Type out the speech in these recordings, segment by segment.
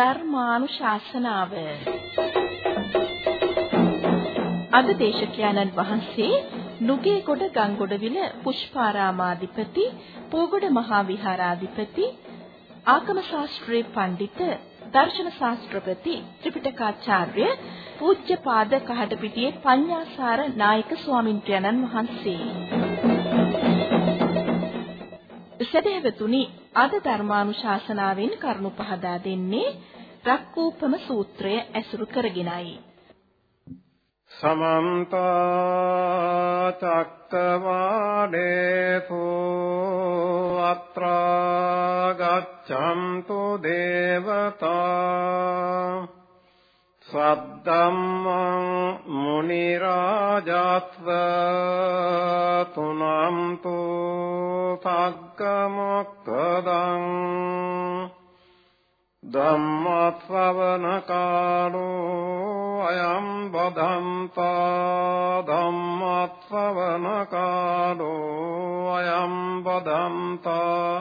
ධර්මානුශාසනාව අද දේශකයන්න් වහන්සේ නුගේගොඩ ගංගොඩවිල පුෂ්පාරාමාධිපති පෝගොඩ මහා විහාරාධිපති ආගම ශාස්ත්‍රයේ පඬිත දර්ශන ශාස්ත්‍රපති ත්‍රිපිටකාචාර්ය පූජ්‍යපාද කහටපිටියේ පඤ්ඤාසාර නායක ස්වාමින්ත්‍රයන්න් වහන්සේ. සදහෙවතුනි අද ධර්මානුශාසනාවෙන් කරුණු පහදා දෙන්නේ රක්කූපම සූත්‍රය ඇසුරු කරගෙනයි. සමන්ත චක්කවාඩේසු අත්‍රා ගච්ඡන්තු දේවතා සද්දම්මං මුනි රාජස්ව තුනම්තු සග්ගමොක්කදං ධම්මස්සවන කාලෝ අයම් බදන්තා ධම්මස්සවන කාලෝ අයම් බදන්තා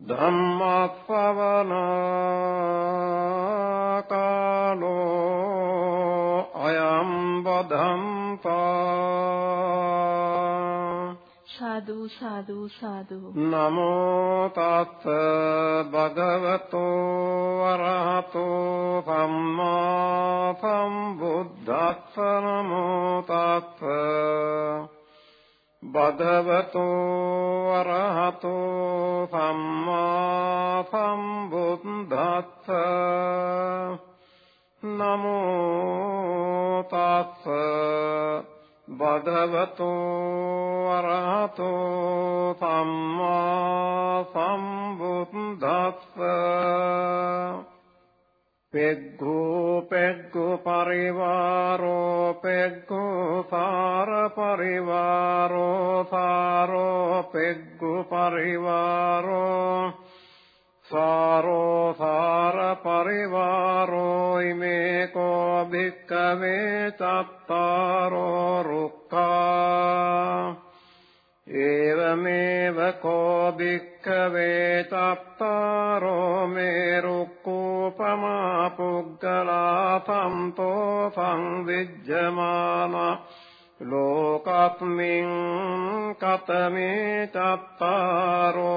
ධම්මස්සවන කාලෝ අයම් බදන්තා සාදු සාදු සාදු. නමෝ තත් භගවතෝ අරහතෝ සම්මා සම්බුද්දස්ස. නමෝ තත් භගවතෝ අරහතෝ සම්මා සම්බුද්දස්ස. නමෝ තත් භගවතෝ අරහතෝ සම්මා සම්බුද්දස්ස. පෙග්ගෝ පෙග්ගෝ පරිවාරෝ පෙග්ගෝ සාර පරිවාරෝ සාරෝ පෙග්ගෝ පරිවාරෝ සාරෝ සාර පරිවාරෝ ඉමේ කෝ භික්කවේ චත්තාරෝ රුක්ඛා ඒවමේව කෝ භික්කවේ චත්තාරෝ මේ රුක්ඛෝපමා පුග්ගලා සම්තෝ සංවිජ්ජමාන ලෝකස්මින් කතමේ චත්තාරෝ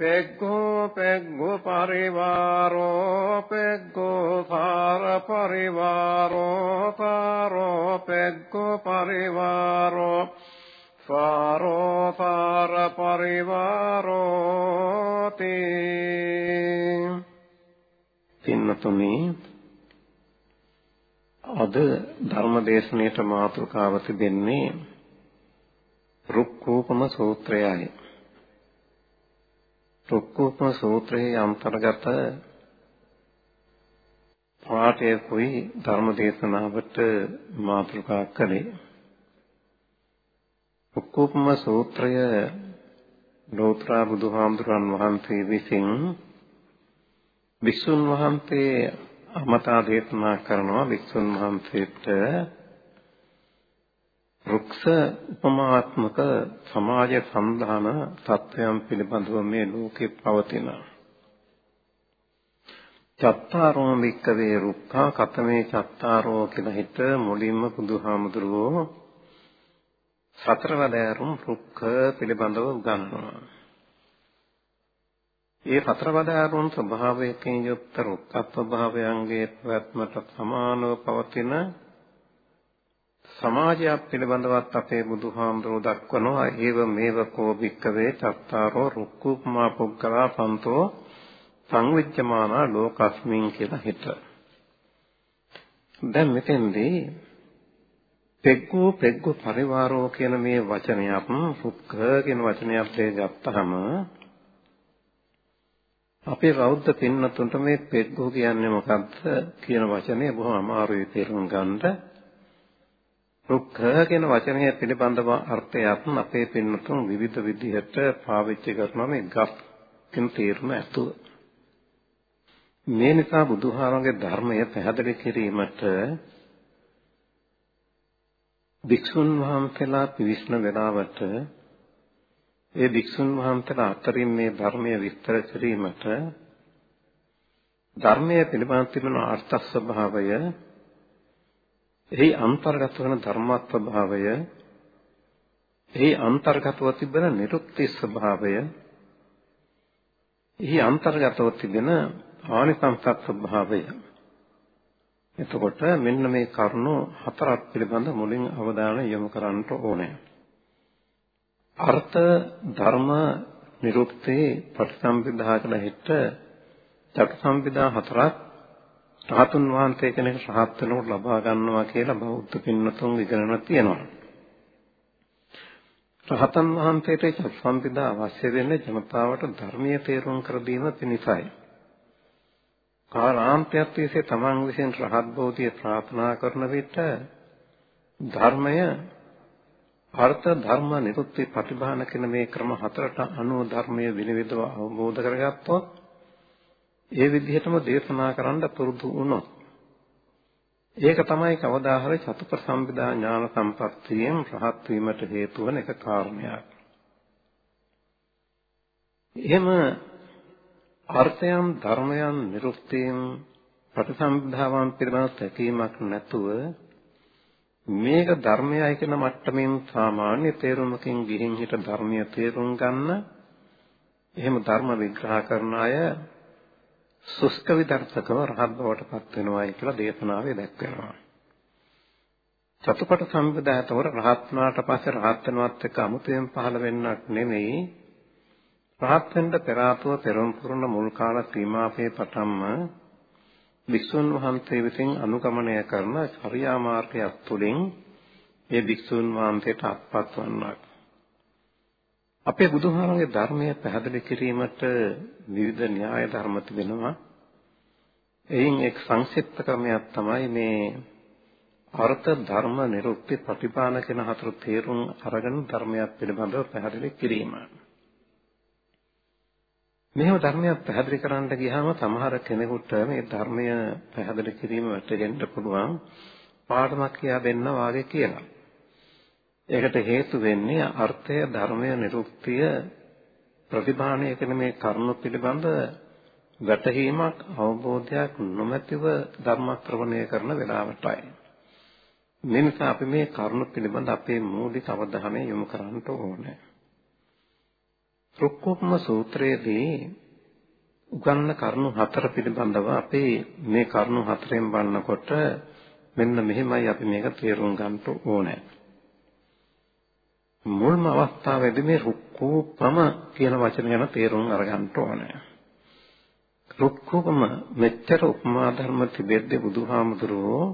පෙග්ගෝ පෙග්ගෝ පරිවාරෝ පෙග්ගෝ සාර පරිවාරෝ සාරෝ පෙග්ගෝ පරිවාරෝ සාරෝ සාර පරිවාරෝ තේ පින්නතුනි අද ධර්මදේශනයේ මාතෘකාව තිබෙන්නේ රුක්කෝපම සූත්‍රයයි. රුක්කෝපම සූත්‍රයේ අන්තර්ගත පාඨයකුයි ධර්ම දේශනාවට මාතෘකා කළේ. රුක්කෝපම සූත්‍රය ලෝතර බුදුහාමුදුරන් වහන්සේ විසින් විසුන් වහන්සේ අමතා දේශනා කරනවා විසුන් වහන්සේට රුක්ෂ උපමාත්මක සමාජ සම්දාන තත්වයන් පිළිබඳව මේ ලෝකේ පවතින චත්තාරෝ වික්කවේ රුක්ඛා කතමේ චත්තාරෝ කියලා හිත මුලින්ම බුදුහාමුදුරුවෝ සතරවදෑරුම් රුක්ඛ පිළිබඳව උගන්වනවා. ඒ සතරවදෑරුම් ස්වභාවයෙන් යුක්ත රුක්ඛ ස්වභාවයන්ගේ පැවැත්මට සමානව පවතින සමාජයක් පිළිබඳවත් අපේ බුදුහාමුදුරුවෝ දක්වනවා ඒව මේව කෝ භික්කවේ චත්තාරෝ රුක්කුප්මා පුග්ගලා සන්තෝ සංවිච්ඡමානා ලෝකස්මින් කියලා හිත. දැන් මෙතෙන්දී පෙග්ගෝ පෙග්ගෝ පරිවාරෝ කියන මේ වචනයත් රුක්ඛ කියන වචනයත් ගත්තහම අපේ බෞද්ධ පින්නතුන්ට මේ පෙග්ගෝ කියන්නේ මොකක්ද කියන වචනේ බොහොම අමාරුයි තේරුම් ගන්නට. රුක්ඛ කියන වචනය පිළිබඳව අර්ථයත් අපේ පින්නතුන් විවිධ විදිහට පාවිච්චි කරනවා මේ ගස් කියන තේරුම ඇතුව. මේ නිසා බුදුහාමගේ ධර්මය පැහැදිලි කිරීමට භික්ෂුන් වහන්සේලා පිවිස්න වෙලාවට ඒ භික්ෂුන් වහන්සේලා අතරින් මේ ධර්මය විස්තර කිරීමට ධර්මයේ පිළිබඳ තිබෙන අර්ථ ස්වභාවය එහි අන්තර්ගත වන ධර්ම ස්වභාවය එහි අන්තර්ගතව තිබෙන නිරුක්ති ස්වභාවය එහි අන්තර්ගතව තිබෙන ආනිසංසත් ස්වභාවය එතකොට මෙන්න මේ කරුණු හතරක් පිළිබඳ මුලින් අවධානය යොමු කරන්න ඕනේ. අර්ථ ධර්ම නිරුක්ති ප්‍රතිසම්පදා කළ හිට චතුසම්පදා හතරක් රහතුන් වහන්සේ කෙනෙක් රහත් වෙනකොට ලබා ගන්නවා කියලා බෞද්ධ පින්නතුන් ඉගෙනන තියෙනවා. රහතන් වහන්සේට චතුසම්පදා අවශ්‍ය වෙන්නේ ජනතාවට ධර්මීය තේරුම් කර දීම පිණිසයි. කාලාන්තයක් තිස්සේ තමන් විසින් රහත් බෝධිය ප්‍රාර්ථනා කරන විට ධර්මය අර්ථ ධර්ම නිරුක්ති ප්‍රතිභාන කියන මේ ක්‍රම හතරට අනුව ධර්මයේ විනිවිදව අවබෝධ කරගත්තොත් ඒ විදිහටම දේශනා කරන්න පුරුදු වුණොත් ඒක තමයි කවදා හරි චතුප්ප සම්පදා ඥාන සම්පත්තියෙන් රහත් වීමට හේතු වන එක කාරණයක්. එහෙම අර්ථයන් ධර්මයන් නිරුක්තියන් ප්‍රතිසම්භාවන් පිළිබඳ තැකීමක් නැතුව මේක ධර්මයයි කියන මට්ටමින් සාමාන්‍ය තේරුමකින් ගිහින් හිට ධර්මීය තේරුම් ගන්න එහෙම ධර්ම විග්‍රහ කරන අය සුස්ක විදර්ශකව රහත් බවට පත් වෙනවායි කියලා දේශනාවේ දැක්වෙනවා. චතුපට සම්පදායතවර රහත් වුණාට පස්සේ රහත් වෙනවත් එක්ක අමුතෙන් පහළ වෙන්නක් නෙමෙයි. රහත් වෙන්න පෙර ආතුව පෙරම් පුරන මුල් කාල සීමාපේ පටන්ම වික්ෂුන් වහන්සේ විසින් අනුගමනය කරන චර්යා මාර්ගයක් තුළින් ඒ වික්ෂුන් වහන්සේට අත්පත් වන්නක්. අපේ බුදුහාමගේ ධර්මය පැහැදිලි කිරීමට විවිධ න්‍යාය ධර්ම තිබෙනවා. එයින් එක් සංක්ෂිප්ත ක්‍රමයක් තමයි මේ අර්ථ ධර්ම නිරුක්ති ප්‍රතිපාන කියන හතර තේරුම් අරගෙන ධර්මයක් පිළිබඳව පැහැදිලි කිරීම. මෙහෙම ධර්මයක් පැහැදිලි කරන්න ගියාම සමහර කෙනෙකුට මේ ධර්මය පැහැදිලි කිරීම වැටෙන්න පුළුවන් පාඩමක් කියා දෙන්න වාගේ කියලා. ඒකට හේතු වෙන්නේ අර්ථය ධර්මය නිරුක්තිය ප්‍රතිභාණය කියන මේ කරුණු පිළිබඳ වැටහීමක් අවබෝධයක් නොමැතිව ධර්ම ශ්‍රවණය කරන වෙලාවටයි. මේ නිසා අපි මේ කරුණු පිළිබඳ අපේ මූලික අවධානය යොමු කරන්න ඕනේ. රුක්කොප්ම සූත්‍රයේදී උගන්න කරුණු හතර පිළිබඳව අපි මේ කරුණු හතරෙන් බලනකොට මෙන්න මෙහෙමයි අපි මේක තේරුම් ගන්න ඕනේ. මුල්ම අවස්ථාවේදී මේ රුක්කූපම කියන වචන ගැන තේරුම් අරගන්න ඕනේ. රුක්කූපම මෙච්චර උපමා ධර්ම තිබෙද්දී බුදුහාමුදුරුවෝ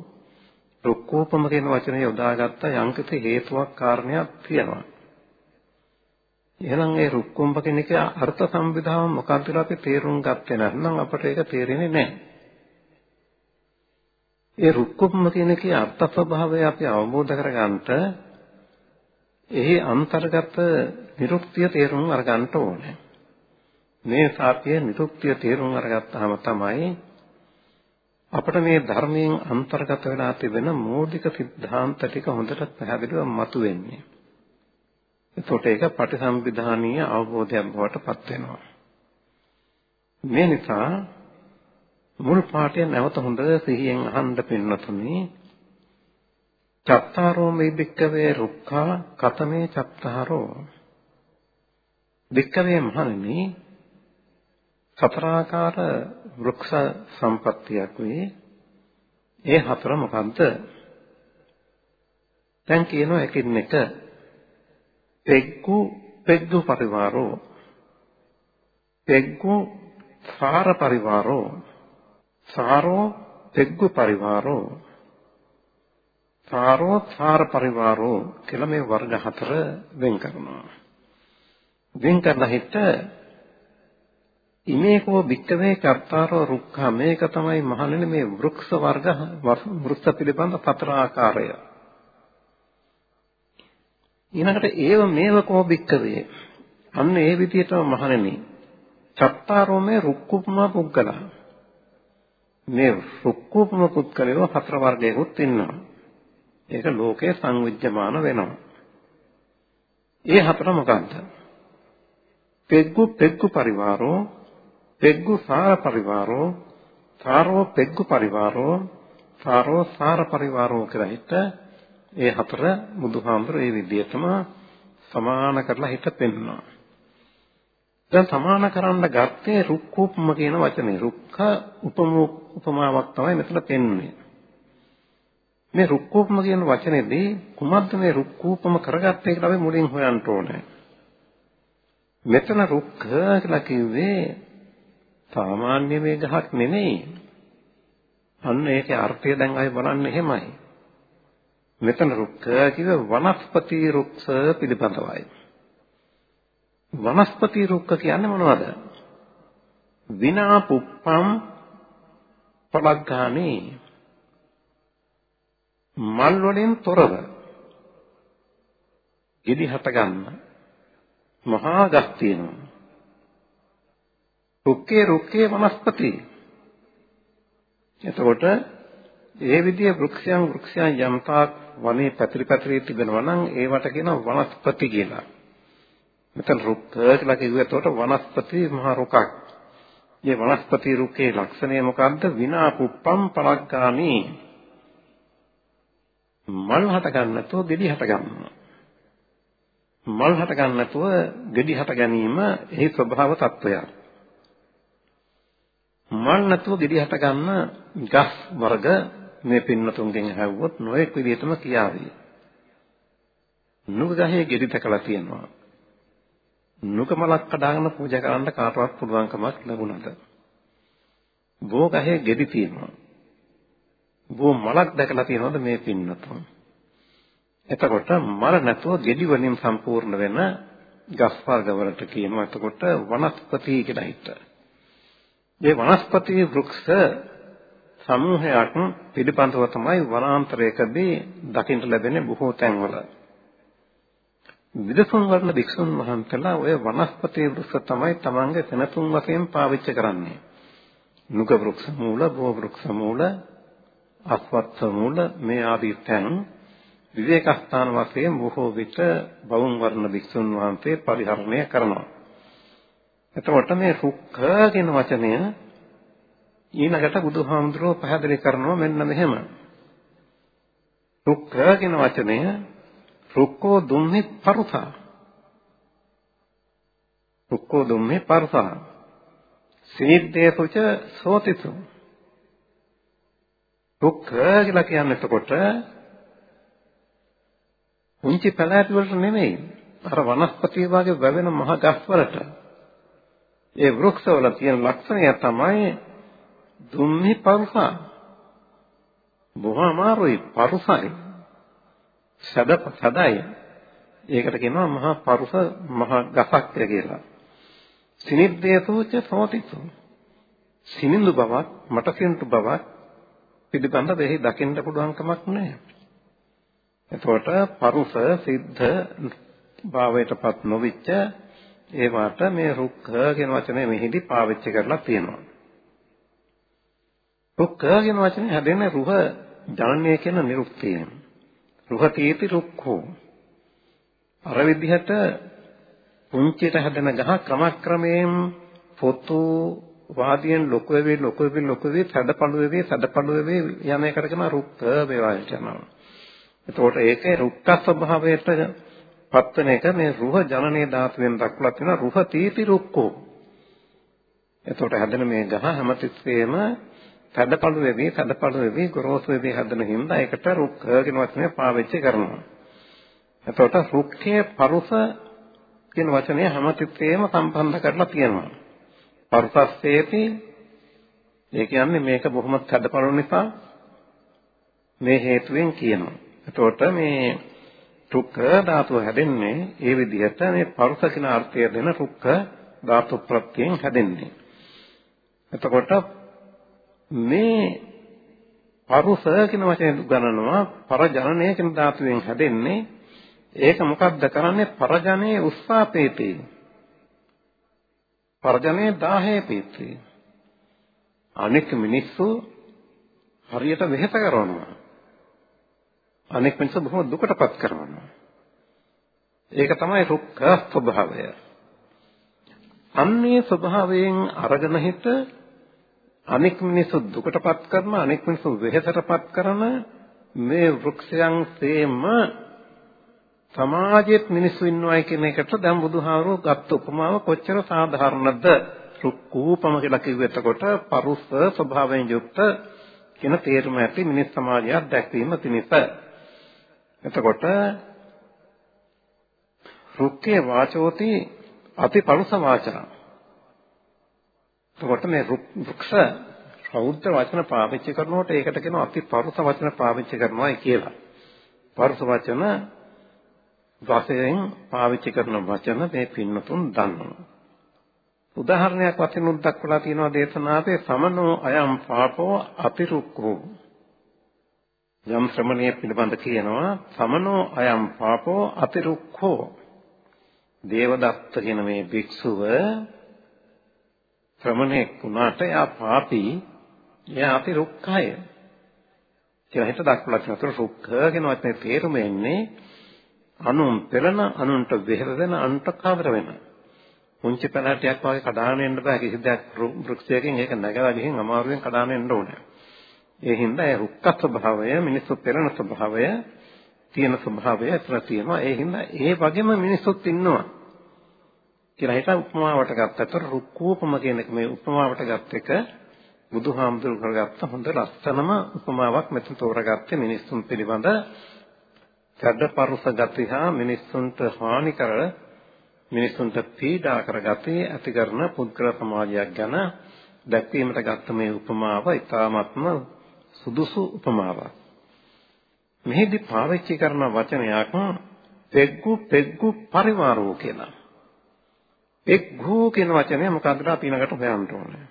රුක්කූපම කියන වචනේ යොදාගත්ත යම්කිසි හේතුවක් කාරණයක් තියෙනවා. එහෙනම් ඒ රුක්කුම්බ කෙනකේ අර්ථ සම්විධාව මොකක්ද කියලා අපි තේරුම් ගත්තේ නැත්නම් අපට ඒක තේරෙන්නේ නැහැ. ඒ රුක්කුම්බ කෙනකේ අර්ථ ස්වභාවය අපි අවබෝධ කරගන්නට එහි අන්තර්ගත නිරුක්තිය තේරුම් අරගන්න ඕනේ. මේ සාපිය නිරුක්තිය තේරුම් අරගත්තාම තමයි අපිට මේ ධර්මයෙන් අන්තර්ගත වෙලා තිබෙන මූලික સિદ્ધාන්ත ටික හොඳට පැහැදිලිව මතුවෙන්නේ. එතකොට ඒක පටිසම්භිධානීය අවබෝධයක් බවට පත් වෙනවා. මේ නිසා මුල් පාඩය නැවත හොඳ සිහියෙන් අහන්න පින්නතුනේ චත්තාරෝ මේ භික්කවේ රුක්ඛා කතමේ චත්තාරෝ. භික්කවේ මහණෙනි සතරාකාර වෘක්ෂ සම්පත්තියක් වේ. ඒ හතර මොකද්ද? දැන් කියනවා එකින් එක. පෙග්ගු පෙග්ගු පරිවාරෝ. පෙග්ගු සාර පරිවාරෝ. සාරෝ පෙග්ගු පරිවාරෝ. සාරෝ සාර පරිවාරෝ කියලා මේ වර්ග හතර වෙන් කරනවා. වෙන් කරලා හිට ඉමේකෝ භික්කවේ කර්තාරෝ රුක්ඛා මේක තමයි මහණෙනි මේ වෘක්ෂ වර්ග වෘක්ෂ පිළිබඳ හතර ආකාරය. ඊළඟට ඒව මේව කෝ භික්කවේ අන්න ඒ විදිහටම මහණෙනි චත්තාරෝ මේ රුක්කුපම පුද්ගලා මේ රුක්කුපම පුද්ගලයෝ හතර වර්ගයකුත් ඉන්නවා. ඒක ලෝකයේ සංවිජ්ජමාන වෙනවා. ඒ හතර මොකක්ද? පෙග්ගු පෙග්ගු පරිවාරෝ, පෙග්ගු සාර පරිවාරෝ, සාරෝ පෙග්ගු පරිවාරෝ සාරෝ සාර පරිවාරෝ කියලා හිත ඒ හතර බුදුහාමුදුරේ ඒ විදිහටම සමාන කරලා හිත පෙන්වනවා. දැන් සමාන කරන්න ගත්තේ රුක්කෝපම කියන වචනේ. රුක්ඛ උපම උපමාවක් තමයි මෙතන පෙන්වන්නේ. මේ රුක්කෝපම කියන වචනේදී කුමද්ද මේ රුක්කෝපම කරගත්තේ කියලා අපි මුලින් හොයන්න ඕනේ. මෙතන රුක්ඛ කියලා කිව්වේ සාමාන්‍ය මේ ගහක් නෙමෙයි. අන්න ඒකේ අර්ථය දැන් ආයෙ බලන්න එහෙමයි. මෙතන රුක්ඛ කිව්ව වනස්පති රුක්ෂ පිළිබඳවයි. වනස්පති රුක්ඛ කියන්නේ මොනවද? විනා පුප්පම් පලග්ගානේ මල් වලින් තොරව ගෙඩි හට ගන්න මහා ගස් තියෙනවා. රුක්කේ රුක්කේ වනස්පති. එතකොට ඒ විදිහේ වෘක්ෂයන් වෘක්ෂයන් යම්තාක් වනේ පැතිරි පැතිරි තිබෙනවා නම් ඒවට කියනවා වනස්පති කියලා. මෙතන රුක්ක කියලා කිව්වේ එතකොට වනස්පති මහ රුකක්. මේ වනස්පති රුක්කේ ලක්ෂණය මොකද්ද? විනා පුප්පම් පලග්ගාමි. මල් හට ගන්න නැතුව ගෙඩි හට ගන්නවා. මල් හට ගන්න නැතුව ගෙඩි හට ගැනීම එහි ස්වභාව తত্ত্বය. මල් නැතුව ගෙඩි හට ගන්න ගස් වර්ග මේ පින්නතුන්ගෙන් ඇහුවොත් නොඑක් විදිහටම කියාවේ. නුග ගහේ ගෙඩි තකලා තියෙනවා. නුග මලක් කඩාගෙන පූජා කරන්න කාටවත් පුළුවන් කමක් ලැබුණාද? බෝ ගහේ ගෙඩි තියෙනවා. බෝ මලක් දැකලා තියෙනවද මේ පින්නතුන්? එතකොට මල නැතුව ගෙඩි වලින් සම්පූර්ණ වෙන ගස් වර්ග වලට කියනවා එතකොට වනස්පති කියලා හිත. මේ වනස්පති වෘක්ෂ සමූහයක් පිළිබඳව තමයි වනාන්තරයකදී දකින්න ලැබෙන බොහෝ තැන්වල. විදසුන් වර්ණ භික්ෂුන් වහන්සේලා ඔය වනස්පති වෘක්ෂ තමයි තමන්ගේ සෙනසුන් වශයෙන් පාවිච්චි කරන්නේ. නුග වෘක්ෂ මූල, බෝ වෘක්ෂ මූල, අස්වත්ථ මූල මේ ආදී තැන් විවේක ස්ථාන වශයෙන් බොහෝ විට බවුන් වර්ණ භික්ෂුන් වහන්සේ පරිහරණය කරනවා. එතකොට මේ රුක්ඛ කියන වචනය ඊළඟට බුදුහාමුදුරුවෝ පැහැදිලි කරනවා මෙන්න මෙහෙම. රුක්ඛ කියන වචනය රුක්කෝ දුම්හි පරුසා. රුක්කෝ දුම්හි පරුසා. සීද්දේසුච සෝතිසු. රුක්ඛ කියලා කියන්නේ එතකොට උන්චි පැලෑටි වලට නෙමෙයි. අර වනස්පති වාගේ වැවෙන මහ ගස් වලට. ඒ වෘක්ෂවල තියෙන ලක්ෂණය තමයි දුම්හි පරුසා බොහොම අමාරුයි පරුසයි. සද සදයි. ඒකට කියනවා මහා පරුස මහා ගසක් කියලා. සිනිද්දේසෝච සෝතිසෝ සිනිඳු බවක් මට සිනිඳු බවක් පිළිබඳ දෙහි දකින්න පුළුවන් කමක් නැහැ එතකොට පරුස සිද්ධ භාවයටපත් නොවිච්ච ඒවට මේ රුක්ඛ කියන වචනේ මෙහිදී පාවිච්චි කරලා තියෙනවා. රුක්ඛ කියන වචනේ හැදෙන්නේ රුහ ජනනය කියන නිරුක්තියෙන්. රුහ තීති රුක්ඛෝ. අර විදිහට පුංචියට හැදෙන ගහ ක්‍රමක්‍රමයෙන් පොතු වාදියෙන් ලොකු වෙවි ලොකු වෙවි ලොකු වෙවි සැඩපළු වෙවි සැඩපළු වෙවි යන එකට කියන රුක්ඛ වේවා කියනවා. එතකොට ඒකේ රුක්ඛ ස්වභාවයට පත්වන එක මේ රුහ ජනනයේ ධාතුවෙන් දක්වලා තියෙන රුහ තීති රුක්කෝ. එතකොට හැදෙන මේ ගහ හැමතිස්සෙම තදපළු වෙවි තදපළු වෙවි ගොරෝසු වෙවි හැදෙන හින්දා ඒකට රුක්ඛ කියන වචනය පාවිච්චි කරනවා. එතකොට රුක්ඛයේ පරුස කියන වචනය හැමතිස්සෙම සම්බන්ධ කරලා තියෙනවා. පරුසස්සේති ඒ කියන්නේ මේක බොහොම තදපළු නිසා මේ හේතුවෙන් කියනවා. එතකොට මේ රුක්ක ධාතුව හැදෙන්නේ ඒ විදිහට මේ පරුස කියන අර්ථය දෙන රුක්ක ධාතු ප්‍රත්‍යයෙන් හැදෙන්නේ. එතකොට මේ පරුස කියන වචනේ ගණනවා පරජනනය කියන ධාතුවෙන් හැදෙන්නේ ඒක මොකක්ද කරන්නේ පරජනේ උස්සාපේතේ පරජනේ 10 පේතේ අනෙක් මිනිස්සු හරියට වෙහෙස කරනවා අනෙක් මිනිස්සු බොහොම දුකටපත් කරනවා. ඒක තමයි රුක්ඛ ස්වභාවය. අන්නේ ස්වභාවයෙන් අරගෙන හිට අනෙක් මිනිස්සු දුකටපත් කරන අනෙක් මිනිස්සු වෙහෙසටපත් කරන මේ වෘක්ෂයන් සේම සමාජයේත් මිනිස්සු ඉන්නවයි කියන එකට දැන් බුදුහාමුදුරුවෝ ගත්ත උපමාව කොච්චර සාධාරණද? රුක්කූපම කියලා කිව්ව එතකොට පරුස්ස ස්වභාවයෙන් යුක්ත කියන තේරුම ඇති මිනිස් සමාජයක් දැක්වීම පිණිස. එතකොට රුක්කේ වාචෝති අතිපරුස වාචා එතකොට මේ වෘක්ෂ රෞද්‍ර වචන පාවිච්චි කරනකොට ඒකට කියනවා අතිපරුස වචන පාවිච්චි කරනවායි කියලා. පරුස වචන වශයෙන් පාවිච්චි කරන වචන මේ පින්නතුන් දන්නවා. උදාහරණයක් වශයෙන් උත් දක්වලා තියෙනවා දේශනාවේ සමනෝ අයම් පාපෝ අතිරුක්ඛෝ යම් ශ්‍රමණිය පිළිබඳ කියනවා සමනෝ අයම් පාපෝ අතිරුක්ඛෝ දේවදත්ත කියන මේ භික්ෂුව ශ්‍රමණෙක් වුණාට එයා පාපී එයා අතිරුක්ඛය කියලා හිත දක්වලා තියෙනවා. රුක්ඛ කියන වචනේ තේරුම එන්නේ අනුන් පෙළන අනුන්ට වෙහෙර දෙන අනුන්ට කවර වෙන. පුංචි පැලටයක් වගේ කඩාගෙන එන්න බෑ කිසි දෙයක් වෘක්ෂයකින් ඒක නැගලා ගිහින් අමාරුවෙන් කඩාගෙන එන්න ඕනේ. ඒ හින්දා ඒ රුක්ක ස්වභාවය මිනිස්සු පෙළන ස්වභාවය තියෙන ස්වභාවය අතර තියෙනවා. ඒ හින්දා ඒ වගේම මිනිස්සුත් ඉන්නවා. කියලා හිතා උපමාවට ගත්තට රුක්කෝපම කියන එක මේ උපමාවට ගත් එක බුදුහාමුදුරු කරගත්ත හොඳ ලස්සනම උපමාවක් මෙතන තෝරගත්තේ මිනිස්සුන් පිළිබඳ චඩපරුස ගති හා මිනිස්සුන්ට හානි කර මිනිස්සුන්ට පීඩා කර ගති ඇති කරන පුද්ගල සමාජයක් ගැන දැක්වීමට ගත්ත මේ උපමාව ඉතාමත්ම සුදුසු උපමාවක්. මෙහිදී පාවිච්චි කරන වචනයක් පෙග්ගු පෙග්ගු පරිවාරෝ කියලා. පෙග්ගු කියන වචනය මොකක්ද අපි ඊළඟට හොයන්න ඕනේ.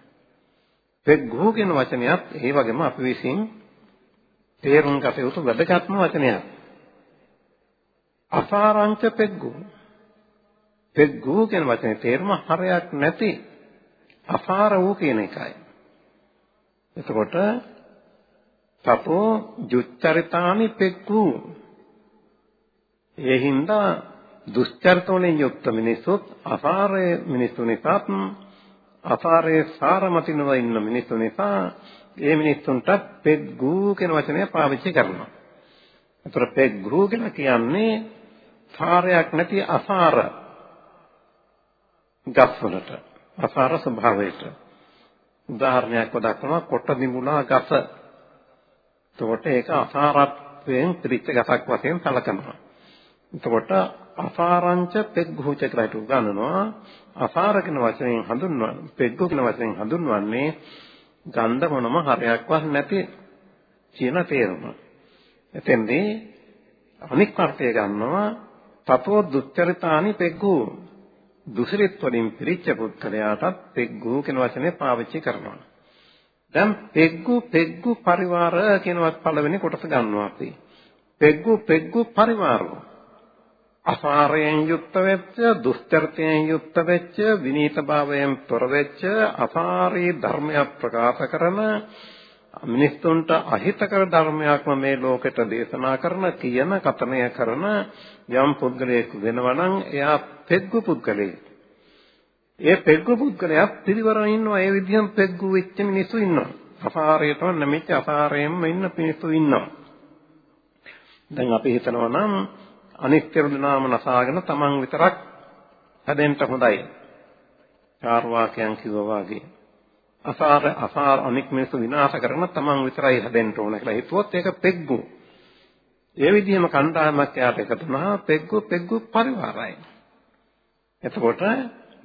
පෙග්ගු කියන වචනයත් ඒ වගේම අපි විසින් තේරුම් ගත යුතු වැදගත්ම වචනයක්. අසාරංච පෙග්ගු. පෙග්ගු කියන වචනේ තේරුම හරයක් නැති අසාර වූ කියන එකයි. එතකොට තපෝ ජුච්චරිතානි පෙග්ගු. ඒ හින්දා දුස්චරිත වලින් යුක්ත මිනිසුත් අපාරයේ මිනිසු නිසාත් අපාරයේ සාරමතිනව ඉන්න මිනිසු නිසා ඒ මිනිසුන්ට පෙග්ගු කියන වචනය පාවිච්චි කරනවා. ඒතර පෙග්ගු කියලා කියන්නේ සාරයක් නැති අසාර ගස්වලට අසාර ස්වභාවයට උදාහරණයක් දක්වනවා කොට දිමුලා ගස. එතකොට ඒක අසාරත්වයෙන් පිරිච්ච ගසක් වශයෙන් සැලකනවා. එතකොට අසාරංච පෙග්ගුච කියලා හිතු ගන්නවා අසාර කියන වචනයෙන් හඳුන්වන පෙග්ගු කියන වචනයෙන් හඳුන්වන්නේ ගන්ධ මොනම හරයක්වත් නැති කියන තේරුම. එතෙන්දී අනික් අර්ථය ගන්නවා තතෝ දුච්චරිතානි පෙග්ගු දුසිරිත් වලින් පිරිච්ච පුද්ගලයාටත් පෙග්ගු කියන වචනේ පාවිච්චි කරනවා. දැන් පෙග්ගු පෙග්ගු පරිවාර කියනවත් පළවෙනි කොටස ගන්නවා අපි. පෙග්ගු පෙග්ගු පරිවාරෝ අසාරයෙන් යුක්ත වෙච්ච දුස්චරිතයෙන් යුක්ත වෙච්ච විනීතභාවයෙන් තොර වෙච්ච අසාරී ධර්මයක් ප්‍රකාශ කරන මිනිස්තුන්ට අහිතකර ධර්මයක්ම මේ ලෝකෙට දේශනා කරන කියන කතනය කරන යම් පුද්ගලයෙක් වෙනවා නම් එයා පෙග්ගු පුද්ගලයෙක්. ඒ පෙග්ගු පුද්ගලයා පිළිවරන ඉන්නවා ඒ විදිහම පෙග්ගු වෙච්ච මිනිස්සු ඉන්නවා. අසාරයටම නැමිච්ච අසාරයෙන්ම ඉන්න මිනිස්සු ඉන්නවා. දැන් අපි හිතනවා නම් අනිත්‍ය නාම නසාගෙන තමන් විතරක් හැදෙන්න හොඳයි. චාර්වාකයන් කිව්වා වගේ. අසාර අසාර අනික් මිනිස්සු විනාශ කරන තමන් විතරයි හැදෙන්න ඕන කියලා හිතුවොත් ඒක පෙග්ගු. ඒ විදිහම කණ්ඩායමක් යාට එකතු වුණා පෙග්ගු පෙග්ගු පරිවාරයි. එතකොට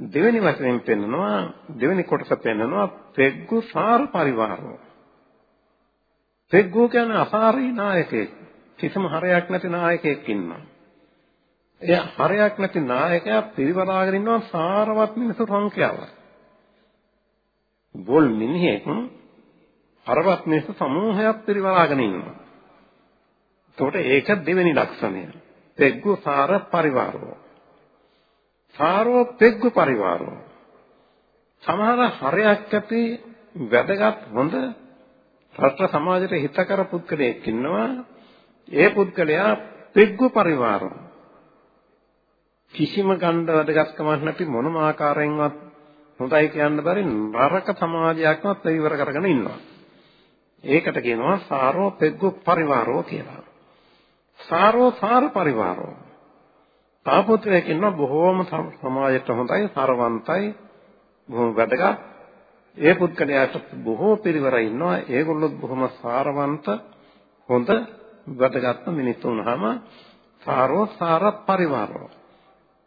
දෙවෙනි වචනයෙන් පෙන්නනවා දෙවෙනි කොටස පෙන්නනවා පෙග්ගු සාර පරිවාරෝ. පෙග්ගු කියන්නේ අසාරී නායකයෙක්. කිසිම හරයක් නැති නායකයෙක් ඉන්නවා. එයා හරයක් නැති නායකයා පිරිවරාගෙන ඉන්නවා සාරවත් මිනිසු සංඛ්‍යාවක්. බොල් මිනිහෙක් හරවත් මිනිසු සමූහයක් පිරිවරාගෙන ඉන්නවා. එතකොට ඒක දෙවෙනි ලක්ෂණය. පෙග්ගු සාර පරිවාරෝ. සාරෝ පෙග්ගු පරිවාරෝ. සමහර හරයක් ඇති වැදගත් හොඳ රාෂ්ට්‍ර සමාජයට හිතකර පුද්ගලයෙක් ඉන්නවා. ඒ පුද්ගලයා පෙග්ගු පරිවාරෝ. කිසිම ගණ්ඩ වැදගත්කමක් නැති මොනම ආකාරයෙන්වත් හොඳයි කියන්න බැරි නරක සමාජයක්ම ප්‍රවිවර කරගෙන ඉන්නවා. ඒකට කියනවා සාරෝ පෙග්ගු පරිවාරෝ කියලා. සාරෝ සාර පරිවාරෝ. තාපෝත්‍රයක් ඉන්නවා බොහෝම සමාජයට හොඳයි, සරවන්තයි, බොහොම වැදගත්. ඒ පුද්ගලයාට බොහෝ පිරිවර ඉන්නවා. ඒගොල්ලොත් බොහොම සාරවන්ත, හොඳ, වැදගත් මිනිස්සු වුණාම සාරෝ සාර පරිවාරෝ.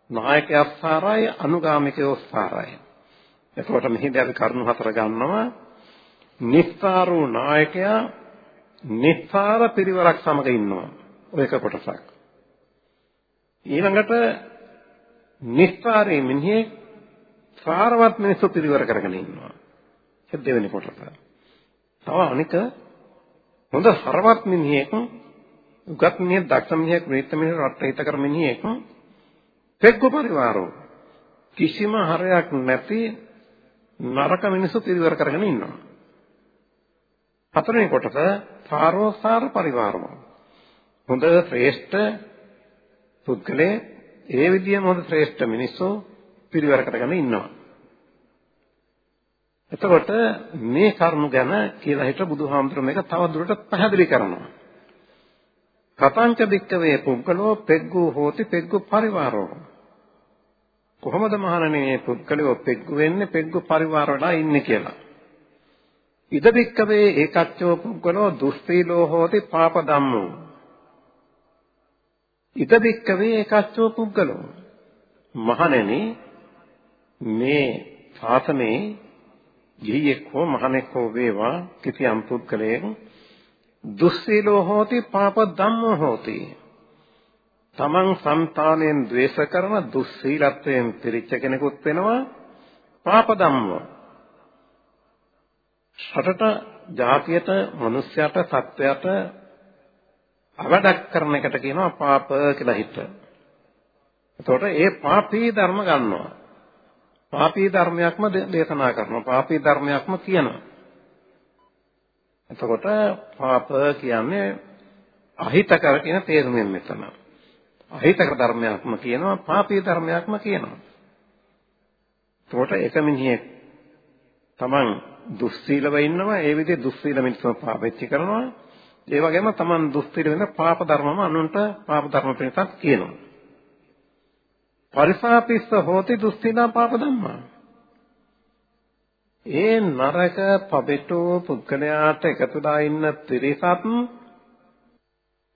නායකයා සාරයි, අනුගාමිකයෝ සාරයි. එතකොට මෙහිදී අපි කරුණු හතර ගන්නවා. නිස්සාරෝ නායකයා නිස්සාර පිරිවරක් සමග ඉන්නවා. ඔය එක කොටසක්. ඊළඟට නිස්සාරේ මිනිහේ සාරවත් මිනිස්සු පිරිවර කරගෙන ඉන්නවා. ඒ දෙවෙනි කොටස. තව අනික හොඳ හරවත් මිනිහෙක් උගත් මිනිහෙක් දක්ෂ මිනිහෙක් ප්‍රේත මිනිහෙක් රට හිතකර මිනිහෙක් පෙග්ගු පරිවාරෝ කිසිම හරයක් නැති නරක මිනිස්සු පිරිවර කරගෙන ඉන්නවා. හතරවෙනි කොටස සාරෝසාර පරිවාරම. හොඳ ශ්‍රේෂ්ඨ පුද්ගලයේ ඒ විදිහම හොඳ ශ්‍රේෂ්ඨ මිනිස්සු පිරිවර කරගෙන ඉන්නවා. එතකොට මේ කරුණු ගැන කියලා හිට බුදුහාමුදුරුවෝ මේක තව දුරටත් පැහැදිලි කරනවා. කතංච බික්කවේ පුද්ගලෝ පෙග්ගු හෝති පෙග්ගු පරිවාරෝ. කොහොමද මහණෙනි මේ පුද්ගලයෝ පෙග්ගු වෙන්නේ පෙග්ගු පරිවාරවලා ඉන්නේ කියලා. ඉද බික්කවේ ඒකච්චෝ පුද්ගලෝ දුස්සීලෝ හෝති පාප ධම්මෝ. ඉද බික්කවේ ඒකච්චෝ පුද්ගලෝ මහණෙනි මේ ශාසනයේ ගිහියෙක් හෝ මහණෙක් හෝ වේවා කිසියම් පුද්ගලයෙක් දුස්සීලෝ හෝති පාප ධම්මෝ හෝති තමන් సంతාණයෙන් ද්වේෂ කරන දුස්සීලත්වයෙන් පිරිච්ච කෙනෙකුත් වෙනවා පාප ධම්මෝ රටට ජාතියට මිනිස්යාට සත්වයාට අවඩක් කරන එකට කියනවා පාප කියලා හිත. එතකොට ඒ පාපී ධර්ම ගන්නවා. පාපී ධර්මයක්ම දේශනා කරනවා. පාපී ධර්මයක්ම කියනවා. එතකොට පාප කියන්නේ අහිතකර කියන තේරුමෙන් මෙතන. අහිතකර ධර්මයක්ම කියනවා පාපී ධර්මයක්ම කියනවා. එතකොට එක මිනිහෙක් Taman දුස්සීලව ඉන්නවා ඒ විදිහේ දුස්සීල මිනිස්සු පාපෙච්චි කරනවා. ඒ වගේම Taman දුස්සීල වෙන පාප ධර්මම අනුන්ට පාප ධර්ම පිණිසත් කියනවා. පරිසාපිස්ස හෝති දුස්සීලා පාප ධම්මා. ඒ නරක පබෙටෝ පුද්ගලයාට එකතුලා ඉන්න ත්‍රිසත්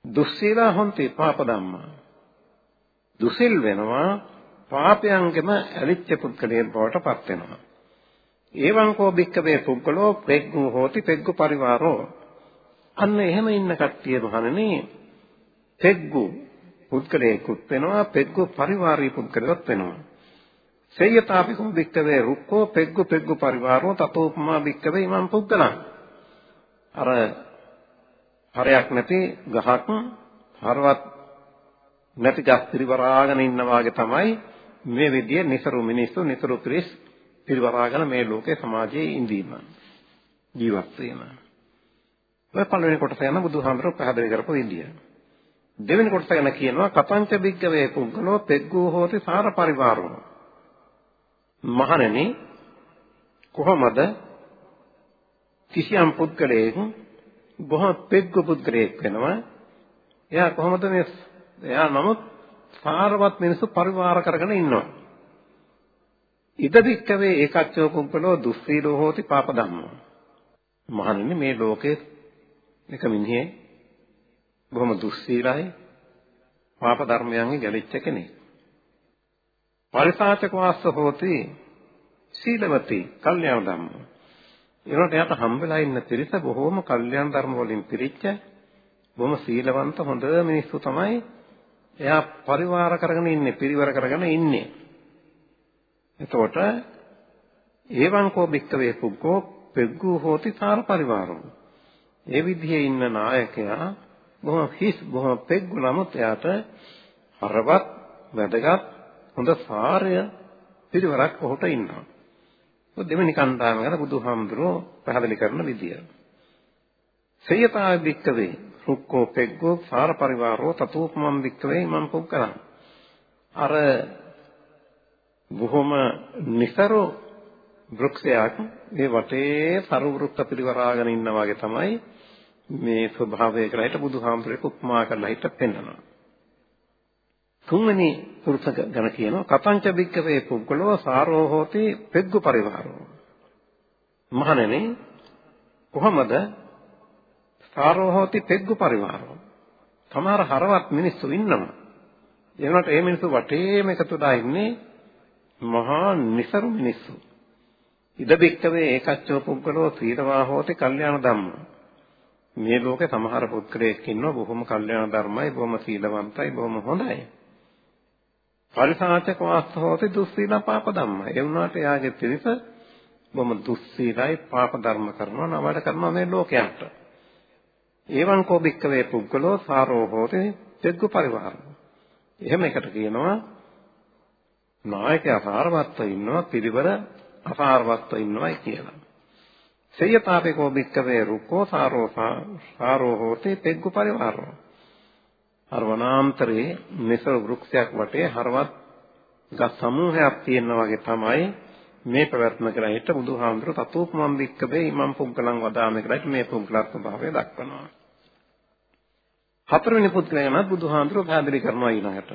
දුස්සීලා හොන්ති පාප ධම්මා. දුසිල් වෙනවා පාපයන්ගෙම ඇලිච්ච පුද්ගලයන් බවට පත් වෙනවා. එවං කෝ බික්කවේ පුද්ගලෝ පෙග්ගු හෝති පෙග්ගු පරිවාරෝ. අන්න එහෙම ඉන්න කට්ටිය මහණෙනි පෙග්ගු පුද්ගලයෙකුත් වෙනවා පෙග්ගු පරිවාරී පුද්ගලයෙක් වෙනවා. සේයතාපිකෝ බික්කවේ රුක්කෝ පෙග්ගු පෙග්ගු පරිවාරෝ තතෝපමා බික්කවේ ඉමං පුද්ගලං. අර හරයක් නැති ගහක් හරවත් නැති ගස් පිරිවරාගෙන ඉන්න වාගේ තමයි මේ විදිහේ નિසරු මිනිස්සු નિසරු ත්‍රිස් පිරිවරාගෙන මේ ලෝකේ සමාජයේ ඉඳීම ජීවත් වීම. ඔය පළවෙනි කොටස යන බුදුහාමරෝ පැහැදිලි කරපු විදිය. දෙවෙනි කොටස ගැන කියනවා කපංච බිග්ගවේ පුද්ගලෝ පෙග්ගෝ හෝති සාර පරිවාරෝ. මහණෙනි කොහොමද කිසියම් පුද්ගලයෙක් බොහෝ පෙග්ගු පුද්ගලයෙක් වෙනවා. එයා කොහොමද මේ එයා නමුත් සාරවත් මිනිස්සු පරිවාර කරගෙන ඉන්නවා. ඉද වික්කවේ ඒකච්චෝ පුද්ගලෝ දුස්සීලෝ හෝති පාප ධම්මෝ. මහණෙනි මේ ලෝකේ එක මිනිහේ බොහොම දුස්සීලයි පාප ධර්මයන්ගෙන් ගැලිච්ච කෙනෙක්. පරිසාචක වාස්ස හෝති සීලවති කල්යාණ ධම්මෝ. ඒනට එයාට හම්බෙලා ඉන්න තිරිස බොහොම කල්යාණ ධර්ම වලින් පිරිච්ච බොහොම සීලවන්ත හොඳ මිනිස්සු තමයි එයා පරිවාර කරගෙන ඉන්නේ පිරිවර කරගෙන ඉන්නේ. එතකොට ඒවං කෝ බික්කවේ පුග්ගෝ පෙග්ගු හෝති සාර පරිවාරෝ. ඒ විදිහේ ඉන්න නායකයා බොහොම හිස් බොහොම පෙග්ගු නමුත් එයාට හරවත් වැදගත් හොඳ සාරය පිරිවරක් ඔහුට ඉන්නවා. දෙවෙනි කණ්ඩායම ගැන බුදුහාමුදුරුවෝ පැහැදිලි කරන විදිය. සේයතා බික්කවේ රුක්කෝ පෙග්ගෝ සාර පරිවාරෝ තතෝපමම් බික්කවේ මම් පුක්කලං. අර බොහොම નિසරෝ වෘක්ෂයක් මේ වටේ සරු වෘක්ක පිරිවරාගෙන ඉන්නා වගේ තමයි මේ ස්වභාවය කියලා හිට බුදුහාමුදුරේ උපමා කරලා හිට පෙන්නනවා. තුන්වෙනි පුරුෂ ගණ කියනවා කතංච බික්කවේ පුද්ගලෝ සාරෝ හෝති පෙග්ගු පරිවාරෝ. මහණෙනි කොහමද සාරෝ හෝති පෙග්ගු පරිවාරෝ. සමහර හරවත් මිනිස්සු ඉන්නවා. ඒ වුණාට ඒ මිනිස්සු වටේම එකතුලා ඉන්නේ මහා નિසරු මිනිස්සු. ඉද බික්කවේ ඒකච්චෝ පුද්ගලෝ සීලවා හෝති කල්යාණ ධම්ම. මේ ලෝකේ සමහර පුද්ගලයෙක් ඉන්නවා බොහොම කල්යාණ ධර්මයි, බොහොම සීලවන්තයි, බොහොම හොඳයි. පරිසාචක වාස්ත හෝති දුස්සීල පාප ධම්ම. ඒ වුණාට එයාගේ පිරිස බොහොම දුස්සීලයි පාප ධර්ම කරනවා, නවඩ කරනවා මේ ලෝකයට. ඒවන් කෝ බික්කවේ පුද්ගලෝ සාරෝ හෝති දෙග්ගු පරිවාරෝ. එහෙම එකට කියනවා නායකයා සාරවත්ව ඉන්නවා පිරිවර අසාරවත්ව ඉන්නවයි කියලා. සේයතාපේකෝ භික්කවේ රුක්කෝ සාරෝ සාරෝ හෝතේ පෙග්ගු පරිවාරෝ. අරවනාන්තරේ මෙසල වෘක්ෂයක් වටේ හරවත් ගස් සමූහයක් තියෙනවා වගේ තමයි මේ ප්‍රවර්තන කරලා හිට බුදුහාමුදුරු තතෝපමම් භික්කවේ ඉමම් පුද්ගලං වදාමේ කියලා මේ පුද්ගලත්ව භාවය දක්වනවා. හතරවෙනි පුද්ගලයාණත් බුදුහාමුදුරු පැහැදිලි කරනවා ඊළඟට.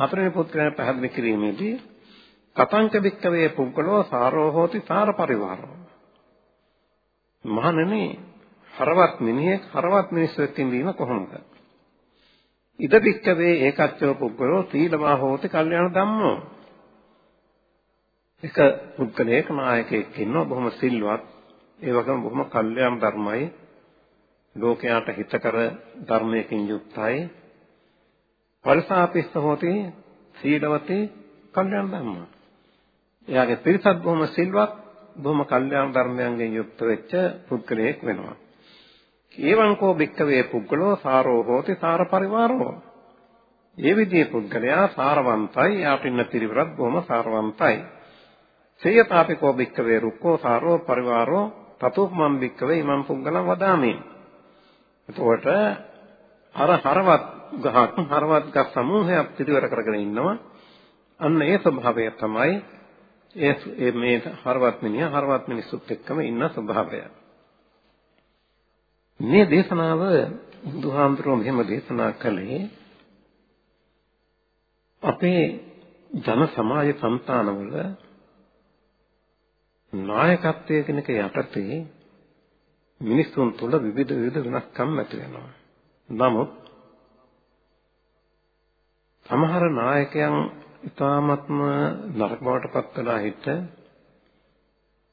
හතරවෙනි පුද්ගලයා පැහැදිලි කිරීමේදී කතංච බික්කවේ පුද්ගලෝ සාරෝ හෝති සාර පරිවාරෝ. මහණෙනි හරවත් මිනිහෙක් හරවත් මිනිස්සු එක්ක ඉඳීම කොහොමද? ඉද බික්කවේ ඒකච්චව පුද්ගලෝ සීලවා හෝති කල්යාණ ධම්මෝ. එක පුද්ගලයෙක් නායකයෙක් ඉන්නවා බොහොම සිල්වත් ඒ වගේම බොහොම කල්යාණ ධර්මයි. ලෝකයාට හිතකර ධර්මයකින් යුක්තයි පරිසාපිස්ස හෝති සීලවතේ කල්යාණ ධම්මා එයාගේ පිරිසත් බොහොම සිල්වත් බොහොම කල්යාණ ධර්මයන්ගෙන් යුක්ත වෙච්ච පුද්ගලයෙක් වෙනවා. ඒවං කෝ භික්කවේ පුද්ගලෝ සාරෝ හෝති සාර පරිවාරෝ. ඒ විදිහේ පුද්ගලයා සාරවන්තයි, යාට ඉන්න පිරිවරත් බොහොම සාරවන්තයි. සේයතාපිකෝ භික්කවේ රුක්කෝ සාරෝ පරිවාරෝ තතුප්මම් භික්කවේ ඉමම් පුද්ගලං වදාමි. එතකොට අර හරවත් ගහක් හරවත් ගස් සමූහයක් පිරිවර කරගෙන ඉන්නවා. අන්න ඒ ස්වභාවය තමයි ඒ මේ හරවත් මිනිහා හරවත් මිනිස්සුත් එක්කම ඉන්න ස්වභාවය. මේ දේශනාව බුදුහාමුදුරුවෝ මෙහෙම දේශනා කළේ අපේ ජන සමාජ సంతානවල නායකත්වයේ කෙනෙක් යටතේ මිනිසුන් තුළ විවිධ විවිධ වෙනස්කම් ඇති වෙනවා. නමුත් සමහර නායකයන් ඊ타ත්ම නරක බවට පත් වෙලා හිට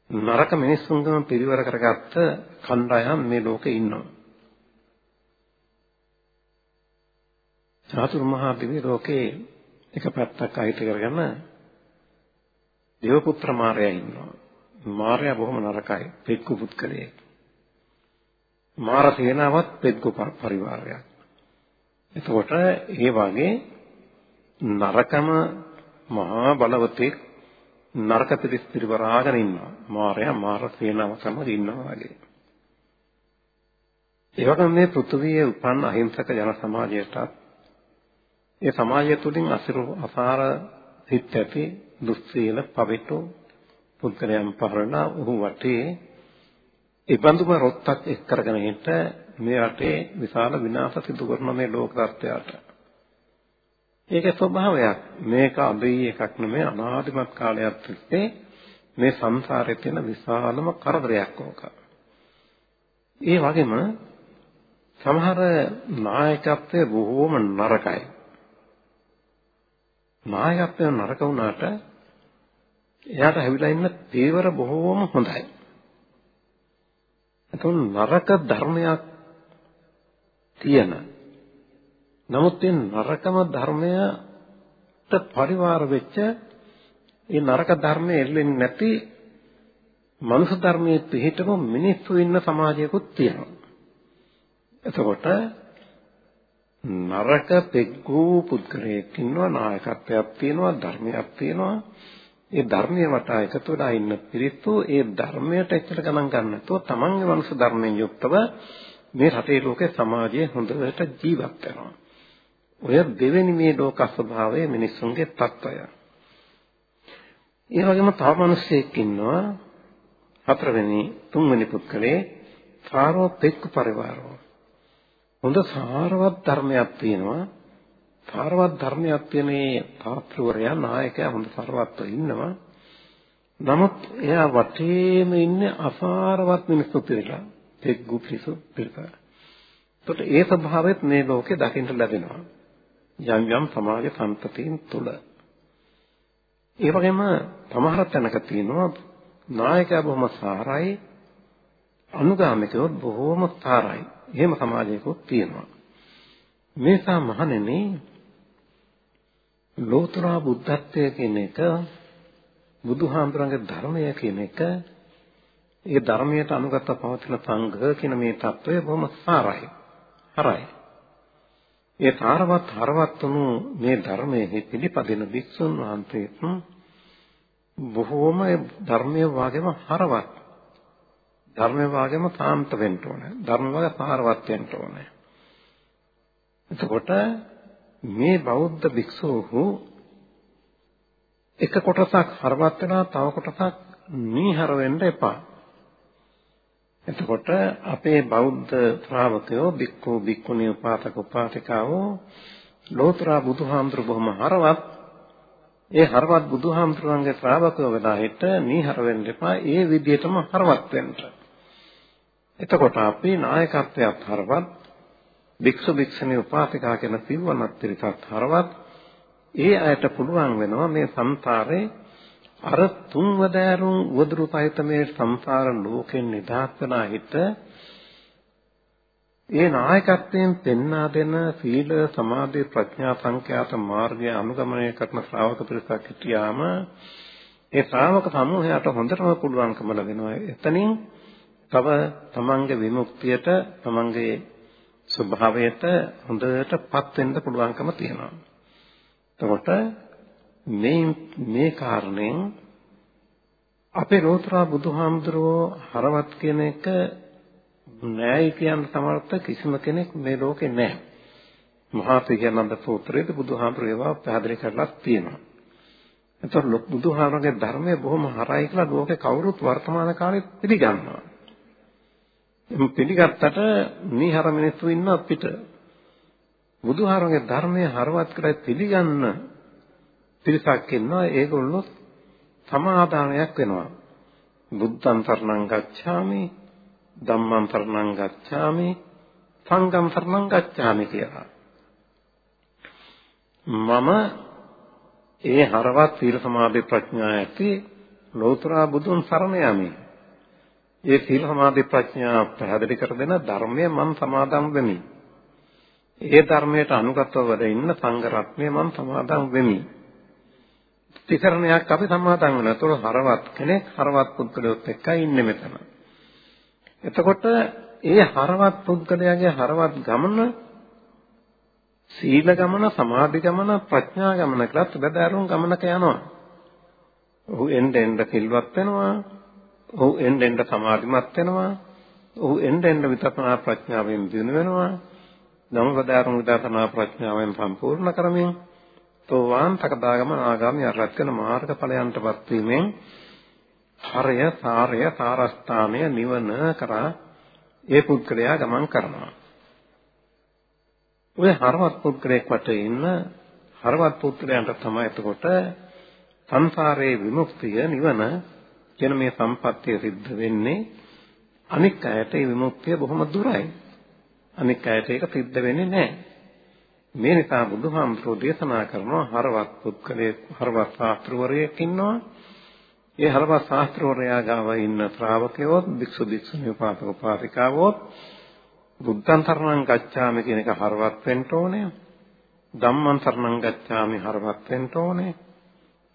නරක මිනිස්සුන්ගම පිරිවර කරගත්ත කණ්ඩායම් මේ ලෝකේ ඉන්නවා. චාතුරු මහා දිව්‍ය ලෝකේ එක පැත්තක් අයිති කරගෙන දේවපුත්‍ර මාරයා ඉන්නවා. මාරයා බොහොම නරකයි. පෙක්කු පුත්කලයෙක්. මාර සේනාවත් පෙක්කු පරිවාරයක්. එතකොට ඒ වගේ නරකම මහා බලවතෙක් නරක පිළිස් පිරිවරාගෙන ඉන්නවා. මාරයා මාර සේනාව සමග ඉන්නවා වගේ. ඒ වගේම මේ පෘථුවියේ උපන් අහිංසක ජන සමාජයටත් ඒ සමාජය තුළින් අසිරු අසාර හිත් ඇති දුස්සීල පවිතු පුද්ගලයන් පහරන උහු වටේ ඒ බඳුම රොත්තක් එක් කරගෙන හිට මේ රටේ විශාල විනාශ සිදු කරන මේ ලෝක තත්ත්වයට ඒකේ ස්වභාවයක්. මේක අදයි එකක් නෙමෙයි අනාදිමත් කාලයක් තිස්සේ මේ සංසාරේ තියෙන විශාලම කරදරයක් ඕක. ඒ වගේම සමහර නායකත්වයේ බොහෝම නරකයි. නායකත්වය නරක වුණාට එයාට හැවිලා ඉන්න තේවර බොහෝම හොඳයි. එතකොට නරක ධර්මයක් තියෙන නමුත් මේ නරකම ධර්මයට පරිවාර වෙච්ච ඒ නරක ධර්මයේ එල්ලෙන්නේ නැති මනුෂ්‍ය ධර්මයේ පිහිටම මිනිස්සු ඉන්න සමාජයකුත් තියෙනවා. එතකොට නරක පෙග්ගූ පුද්ගලයෙක් ඉන්නවා නායකත්වයක් තියෙනවා ධර්මයක් තියෙනවා ඒ ධර්මයේ වටා එකතු වෙලා ඉන්න පිරිසු ඒ ධර්මයට එච්චර ගණන් ගන්න නැතුව තමන්ගේ මනුස්ස ධර්මයෙන් යුක්තව මේ රටේ ලෝකේ සමාජයේ හොඳට ජීවත් වෙනවා. ඔය දෙවෙනි මේ ලෝක ස්වභාවය මිනිස්සුන්ගේ తত্ত্বය. ඒ වගේම තව මිනිස්සෙක් ඉන්නවා හතරවෙනි තුන්වෙනි පුත්කලේ සාරවත් එක්ක පරිවාරෝ. හොඳ සාරවත් ධර්මයක් තියෙනවා සාරවත් ධර්මයක් තියෙන මේ පාත්‍රවරයා නායකයා හොඳ සාරවත්ව ඉන්නවා. නමුත් එයා වටේම ඉන්නේ අසාරවත් මිනිස්සු පිළිලා. පෙග්ගු පිසු පිළිලා. එතකොට ඒ ස්වභාවයත් මේ ලෝකේ දකින්න ලැබෙනවා. යම් යම් සමාජ සම්පතීන් තුල. ඒ වගේම සමහර තැනක තියෙනවා නායකයා බොහොම සාරයි අනුගාමිකයොත් බොහොම සාරයි. එහෙම සමාජයකුත් තියෙනවා. මේසා මහණෙනි ලෝතර බුද්ධත්වය කියන එක බුදුහාමුදුරන්ගේ ධර්මය කියන එක ඒ ධර්මයට අනුගත පවතින සංඝ කියන මේ தত্ত্বය බොහොම සාරයි. හරයි. ඒ තාරවත් හරවත් වුණු මේ ධර්මයේ පිළිපදින භික්ෂුන් වහන්සේත් බොහෝම ධර්මයේ වාගේම හරවත්. ධර්මයේ වාගේම සාන්ත වෙන්න ඕනේ. ධර්මයේ වාගේ සාරවත් වෙන්න ඕනේ. එතකොට මේ බෞද්ධ භික්ෂුහු එක කොටසක් හරවත් වෙනවා තව කොටසක් නීහර වෙන්න එපා එතකොට අපේ බෞද්ධ ශ්‍රාවකයෝ බික්කු බික්කුණී උපාසක උපාසිකාවෝ ලෝතර බුදුහාමුදුරු බොහොම හරවත් ඒ හරවත් බුදුහාමුදුරන්ගේ ශ්‍රාවකයෝ වෙලා හිට නීහර වෙන්න එපා ඒ විදිහටම හරවත් වෙන්න. එතකොට අපි නායකත්වයක් හරවත් භික්ෂු භික්ෂුණී උපාසිකා කියන සිව්වනත් පිරිසත් හරවත් ඒ අයට පුළුවන් වෙනවා මේ සංසාරේ අර තුන්වදෑරුම් උවදුරු සහිත මේ සංසාර ලෝකෙන් නිදහස් වෙනා හිට ඒ නායකත්වයෙන් පෙන්වා දෙන සීල සමාධි ප්‍රඥා සංඛ්‍යාත මාර්ගය අනුගමනය කරන ශ්‍රාවක පිරිසක් හිටියාම ඒ ශ්‍රාවක සමූහයට හොඳටම පුළුවන්කම ලැබෙනවා. එතනින් තව තමන්ගේ විමුක්තියට තමන්ගේ ස්වභාවයට හොඳටපත් වෙන්න පුළුවන්කම තියෙනවා එතකොට මේ මේ කාරණයෙන් අපේ ලෝතර බුදුහාමුදුරුවෝ හරවත් කියන එක නෑයි කියන සමර්ථ කිසිම කෙනෙක් මේ ලෝකේ නෑ. මහා පියානන්ද සූත්‍රයේදී බුදුහාමුදුරුවෝ ඒවා පැහැදිලි කරලා තියෙනවා. එතකොට බුදුහාමුදුරගේ ධර්මය බොහොම හරයි කියලා ලෝකේ කවුරුත් වර්තමාන කාලේ පිළිගන්නවා. එම් පිළිගත්තට නීහර මිනිස්සු ඉන්න අපිට. බුදුහාමුදුරගේ ධර්මය හරවත් කරලා පිළිගන්න පිරිසක් ඉන්නවා. ඒගොල්ලෝ සමාදානයක් වෙනවා. බුද්ධං සරණං ගච්ඡාමි ධම්මං සරණං ගච්ඡාමි සංඝං සරණං ගච්ඡාමි කියලා. මම ඒ හරවත් සීල සමාධි ප්‍රඥා ඇති ලෝතර බුදුන් සරණ යමි. ඒ සීල සමාධි ප්‍රඥා පැහැදිලි කර දෙන ධර්මය මම සමාදන් වෙමි. ඒ ධර්මයට අනුගතව වැඩ ඉන්න සංඝ රත්නය මම සමාදන් වෙමි. තිසරණයක් අපි සම්මාදන් වෙනවා. ඒතකොට හරවත් කෙනෙක් හරවත් පුද්ගලයොත් එක්කයි ඉන්නේ මෙතන. එතකොට ඒ හරවත් පුද්ගලයාගේ හරවත් ගමන සීල ගමන, සමාධි ගමන, ප්‍රඥා ගමන කියලා බෙදාරුම් ගමනක යනවා. ඔහු එන්න එන්න සිල්වත් වෙනවා. ඔහු එන්න එන්න සමාධිමත් වෙනවා. ඔහු එන්න එන්න විපස්සනා ප්‍රඥාවෙන් දිනු වෙනවා. ධම්මපදාරුම් විදර්ශනා ප්‍රඥාවෙන් සම්පූර්ණ කරමින් සෝවාන් සකදාගම ආගාමී අරහත් වෙන මාර්ගඵලයන්ටපත් වීමෙන් හරය සාරය සාරස්ථානය නිවන කරා ඒ පුද්ගලයා ගමන් කරනවා. ඔය හරවත් පුද්ගලයෙක් වටේ ඉන්න හරවත් පුද්ගලයන්ට තමයි එතකොට සංසාරයේ විමුක්තිය නිවන කියන මේ සම්පත්තිය සිද්ධ වෙන්නේ අනික් අයට ඒ විමුක්තිය බොහොම දුරයි. අනික් අයට ඒක සිද්ධ වෙන්නේ නැහැ. මේ නිසා බුදුහාමුදුරෝ දේශනා කරනවා හරවත් පුද්ගලයෙක් හරවත් ශාස්ත්‍රවරයෙක් ඉන්නවා. ඒ හරවත් ශාස්ත්‍රවරයා ගාව ඉන්න ශ්‍රාවකයෝ භික්ෂු භික්ෂුණී උපාසක උපාසිකාවෝ බුද්ධං තරණං ගච්ඡාමි කියන එක හරවත් වෙන්න ඕනේ. ධම්මං තරණං ගච්ඡාමි හරවත් වෙන්න ඕනේ.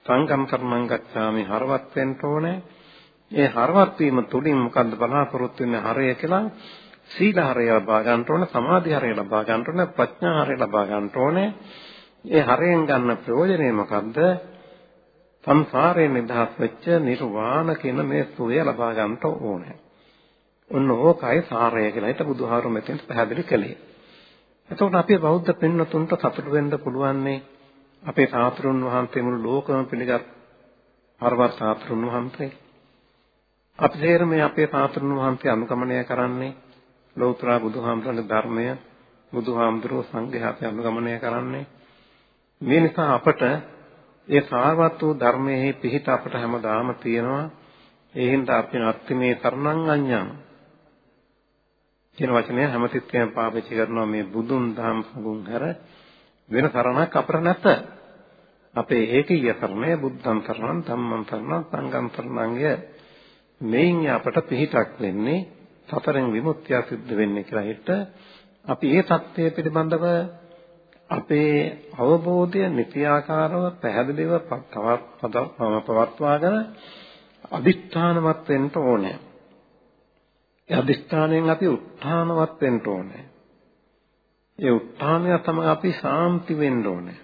සංඝං තරණං ගච්ඡාමි හරවත් වෙන්න ඕනේ. ඒ හරවත් වීම තුලින් මොකද්ද බලාපොරොත්තු වෙන්නේ හරය කියලා සීල හරය ලබා ගන්න ඕනේ, සමාධි හරය ලබා ගන්න ඕනේ, ප්‍රඥා හරය ලබා ගන්න ඕනේ. ඒ හරයෙන් ගන්න ප්‍රයෝජනය මොකද්ද? සංසාරයෙන් නිදහස් වෙච්ච නිර්වාණ කියන මේ සුවය ලබා ගන්නට ඕනේ. ඔන්න ඕකයි සාරය කියලා හිත බුදුහාරු මෙතෙන් පැහැදිලි කළේ. එතකොට අපි බෞද්ධ පින්නතුන්ට සතුටු වෙන්න පුළුවන්නේ අපේ සාතුරුන් වහන්සේ මුළු ලෝකම පිළිගත් හරවත් සාතුරුන් වහන්සේ අපි තේරෙම මේ අපේ සාතුරුන් වහන්සේ අනුගමනය කරන්නේ ලෞතර බුදුහාමුදුරන්ගේ ධර්මය බුදුහාමුදුරුවෝ සංඝයා අපි අනුගමනය කරන්නේ. මේ නිසා අපට ඒ සාරවත් වූ ධර්මයේ පිහිට අපට හැමදාම තියෙනවා. ඒ හින්දා අපි අත්තිමේ තරණං අඤ්ඤං කියන වචනය හැමතිස්සෙම පාවිච්චි කරනවා මේ බුදුන් දහම් සඟුන් හැර වෙන තරණක් අපර නැත. අපේ ඒකීය තරණය බුද්ධං තරණං ධම්මං තරණං සංඝං තරණංය මේන් අපට පිහිටක් වෙන්නේ සතරෙන් විමුක්තිය සිද්ධ වෙන්නේ කියලා හිට අපි ඒ தත්ත්වය පිළිබඳව අපේ අවබෝධය නිත්‍යාකාරව පැහැදිලිව පවත්වාගෙන අදිෂ්ඨානවත් වෙන්න ඕනේ. ඒ අදිෂ්ඨානයෙන් අපි උත්හානවත් වෙන්න ඕනේ. ඒ උත්හානය තමයි අපි සාන්ති වෙන්න ඕනේ.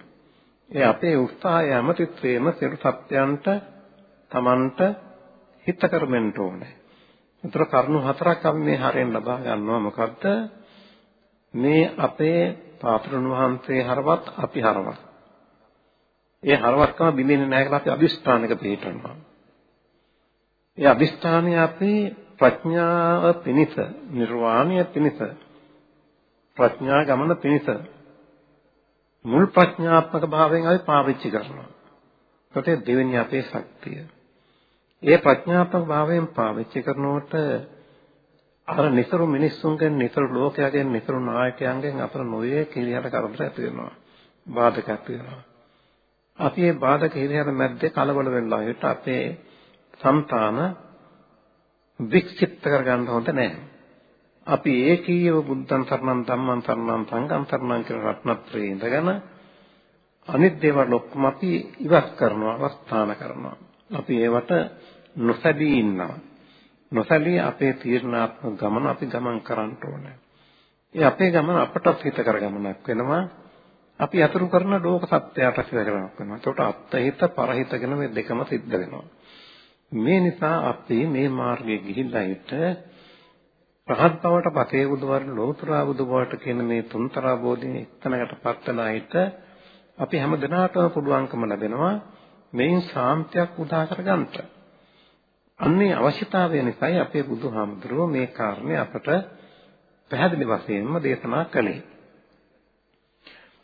ඒ අපේ උත්සාහය අමතිත්වයේම සියලු සත්‍යයන්ට Tamanට හිත කරෙන්න ඕනේ. උතර කරුණු හතරක් අපි මේ හරෙන් ලබා ගන්නවා මොකද්ද? මේ අපේ පාත්‍රණ වහන්සේ හරවත් අපි හරවත්. ඒ හරවත්කම බිඳෙන්නේ නැහැ කියලා අපි අදිස්ථානක පිළිටනවා. ඒ අදිස්ථානය අපේ ප්‍රඥාව පිණිස, නිර්වාණය පිණිස, ප්‍රඥා ගමන පිණිස මුල් ප්‍රඥාත්මක භාවයෙන් අපි පාවිච්චි කරනවා. ඒකට දෙවෙනි අපේ ශක්තිය. ඒ ප්‍රඥාත්මක භාවයෙන් පාවිච්චි කරනකොට අර නිතරු මිනිස්සුන්ගෙන් නිතරු ලෝකයෙන් නිතරු නායකයන්ගෙන් අපර නොයේ කිලියට කරදර ඇති වෙනවා. බාධක ඇති වෙනවා. අපි මේ බාධක හිරිහැර මැද්දේ කලබල වෙලා හිට අපේ సంతාන වික්ෂිප්ත කරගන්න හොඳ නැහැ. අපි ඒකීයව බුද්ධං සරණං ධම්මං සරණං සංඝං සරණං කියන රත්නත්‍රයේ ඉඳගෙන අනිත් දේවල් ඔක්කොම අපි ඉවත් කරනවා අවස්ථාන කරනවා. අපි ඒවට නොසැලී ඉන්නවා. නොසැලී අපේ තීර්ණාත්මක ගමන අපි ගමන් කරන්න ඕනේ. ඒ අපේ ගමන අපටත් හිත කර ගමනක් වෙනවා. අපි අතුරු කරන ලෝක සත්‍යයට හිත කරගමනක් වෙනවා. ඒකට අත්හිත පරහිත කියන මේ දෙකම සිද්ධ වෙනවා. මේ නිසා අපි මේ මාර්ගයේ ගිහිල්ලා හිට රහත් බවට පතේ බුදුවර ලෝතුරා බුදුබවට කියන මේ තුන්තරා බෝධියේ එක්තැනකට පත්වලා හිට අපි හැම දිනාටම පුළුවන්කම ලැබෙනවා මේන් ශාන්තියක් උදා කරගන්නට. අන්නේ අවශ්‍යතාවය නිසායි අපේ බුදුහාමුදුරුවෝ මේ කාරණේ අපට පැහැදිලි වශයෙන්ම දේශනා කළේ.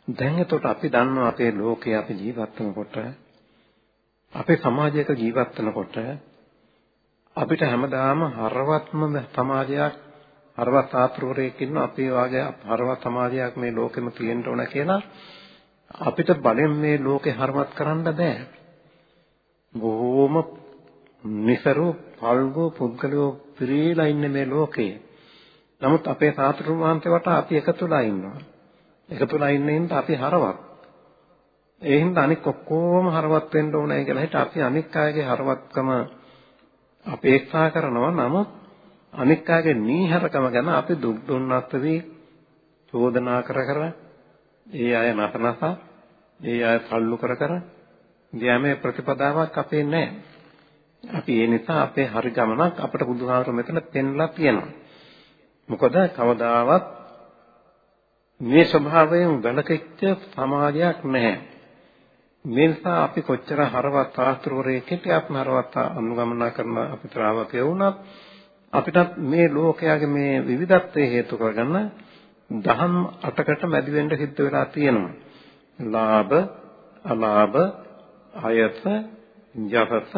දැන් එතකොට අපි දන්නවා අපේ ලෝකේ අපි ජීවත් වෙනකොට අපේ සමාජයක ජීවත් වෙනකොට අපිට හැමදාම හරවත්ම සමාජයක් හරවත් ආත්‍රවරයෙක් ඉන්න අපේ වාගේ හරවත් සමාජයක් මේ ලෝකෙම තියෙන්න ඕන කියලා අපිට බලෙන් මේ ලෝකේ හරවත් කරන්න බෑ. බොහොම નિසරු පල්ගෝ පුද්ගලයෝ පිරීලා ඉන්නේ මේ ලෝකේ. නමුත් අපේ සාතුරු වහන්සේ වටා අපි එකතුලා ඉන්නවා. එකතුලා ඉන්නේ හින්දා අපි හරවත්. ඒ හින්දා අනික ඔක්කොම හරවත් වෙන්න ඕනේ කියලා හිත අපි අනික් අයගේ හරවත්කම අපේක්ෂා කරනවා. නමුත් අනික් අයගේ නීහරකම ගැන අපි දුක් දුන්නත් වී චෝදනා කර කර ඒ අය නසනස ඒ අය සල්ලු කර කර ගියාමේ ප්‍රතිපදාවක් අපේ නැහැ. අපි ඒ නිසා අපේ හරි ගමනක් අපට බුදුහාමර මෙතන පෙන්ලා තියෙනවා. මොකද කවදාවත් මේ ස්වභාවයෙන් වැළකෙච්ච සමාජයක් නැහැ. මේ නිසා අපි කොච්චර හරවත් ආස්ත්‍රවරයෙක් හිටියත් හරවත් අනුගමන කරන අපි ශ්‍රාවකයෝ වුණත් අපිටත් මේ ලෝකයාගේ මේ විවිධත්වයේ හේතු කරගන්න දහම් අටකට මැදි වෙන්න සිද්ධ වෙලා තියෙනවා. ලාභ, අලාභ, අයස, යසස,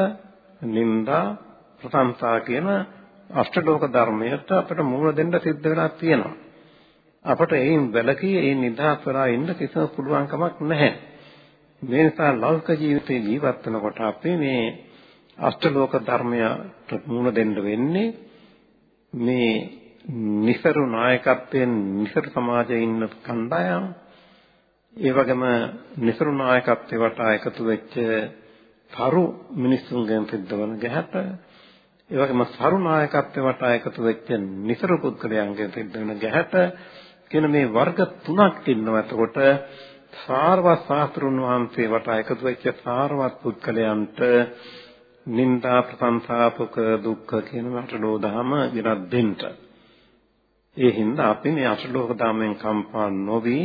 නිന്ദා ප්‍රශංසා කියන අෂ්ටලෝක ධර්මයට අපිට මූල දෙන්න සිද්ධ වෙලා තියෙනවා. අපට ඒන් වැළකී ඒ නිදහස් වෙලා ඉන්න කිසිම පුළුවන් කමක් නැහැ. මේ නිසා ලෞකික ජීවිතේ ජීවත් වෙනකොට අපි මේ අෂ්ටලෝක ධර්මයට මූල දෙන්න වෙන්නේ මේ නිසරු නායකත්වයෙන් නිසරු සමාජයේ ඉන්න කණ්ඩායම් ඒ වගේම නිසරු නායකත්වයට වටා එකතු වෙච්ච තරු මිනිස්සුන්ගෙන් සිද්ධවන ගැහැට ඒ වගේම සරුනායකත්වයට වටා එකතු වෙච්ච නිසරු පුද්ගලයන්ගෙන් සිද්ධ වෙන ගැහැට කියන මේ වර්ග තුනක් ඉන්නවා. එතකොට සාරවත් ශාස්ත්‍රුන් වහන්සේ වටා එකතු වෙච්ච සාරවත් පුද්ගලයන්ට නිന്ദා ප්‍රසංසාපක දුක්ඛ කියන අටලෝ දහම විරත් දෙන්න. ඒ හින්දා අපි මේ අටලෝක ධාමෙන් කම්පා නොවි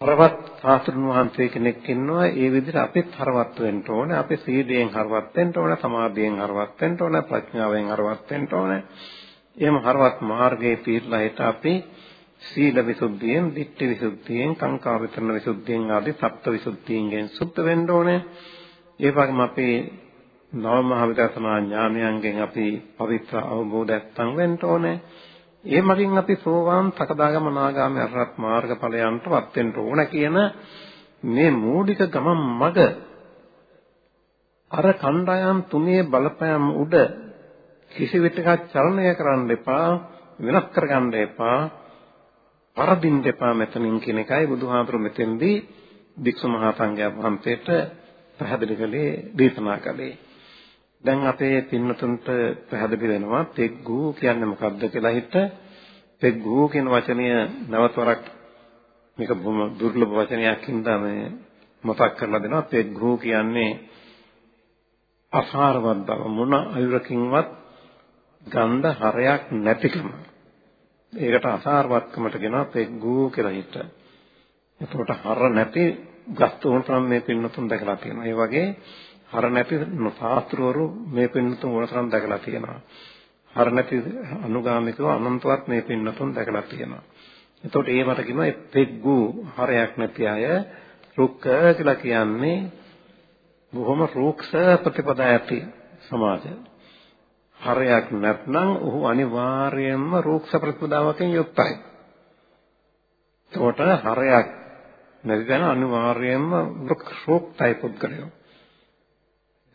හරවත් සාස්ත්‍රුන් වහන්සේ කෙනෙක් ඉන්නවා ඒ විදිහට අපිත් හරවත් වෙන්න ඕනේ අපි සීලයෙන් හරවත් වෙන්න ඕනේ සමාධියෙන් හරවත් වෙන්න ඕනේ ප්‍රඥාවෙන් හරවත් වෙන්න ඕනේ එහෙම හරවත් මාර්ගයේ පිළිලා හිට අපි සීල විසුද්ධියෙන්, ditthi විසුද්ධියෙන්, කාංකා විතරණ විසුද්ධියෙන් ආදී සප්ත විසුද්ධියෙන් සුද්ධ වෙන්න ඕනේ. ඒ වගේම අපේ නව මහ විදර්ශනා ඥානයන්ගෙන් අපි පවිත්‍ර අවබෝධයක්තන් වෙන්න ඕනේ. ඒ මගින් අපි සෝවාන්, සකදාගම, නාගාමී අරහත් මාර්ගඵලයන්ටපත් වෙන්න ඕන කියන මේ මූලික ගමන් මඟ අර කණ්ඩායම් තුනේ බලපෑම් උඩ කිසි විටක චලනය කරන්න එපා වෙනස් කරගන්න එපා වරදින්න එපා මෙතනින් කියන එකයි බුදුහාමුදුරු මෙතෙන්දී වික්ෂු මහා සංඝයා වහන්සේට පැහැදිලි කළේ දේශනා කළේ. දැන් අපේ පින්නතුන්ට පැහැදිලි වෙනවා පෙග්ගු කියන්නේ මොකක්ද කියලා හිත පෙග්ගු කියන වචනය නැවතවරක් මේක බොහොම දුර්ලභ වචනයක් හින්දා මේ මතක් කරලා දෙනවා පෙග්ගු කියන්නේ අසාරවත් බව මොන අයුරකින්වත් ගන්ධ හරයක් නැතිකම ඒකට අසාරවත්කමට කියනවා පෙග්ගූ කියලා හිත. එතකොට හර නැති ගස්තුන් තමයි මේ පින්නතුන් දැකලා තියෙනවා. ඒ වගේ හර නැති සාස්ත්‍රවරු මේ පින්නතුන් වලතරම් දැකලා තියෙනවා. හර නැති අනුගාමිකව අනන්තවත් මේ පින්නතුන් දැකලා තියෙනවා. එතකොට ඒවට කියනවා පෙග්ගූ හරයක් නැති අය රුක්ක කියලා කියන්නේ බොහොම රූක්ෂ ප්‍රතිපදා ඇති සමාජය. හරයක් නැත්නම් ඔහු අනිවාර්යයෙන්ම රූක්ෂ ප්‍රතිපදාවකින් යුක්තයි. ඒකට හරයක් නැති දැන අනිවාර්යයෙන්ම වෘක්ෂෝක්තයි පුද්ගලයෝ.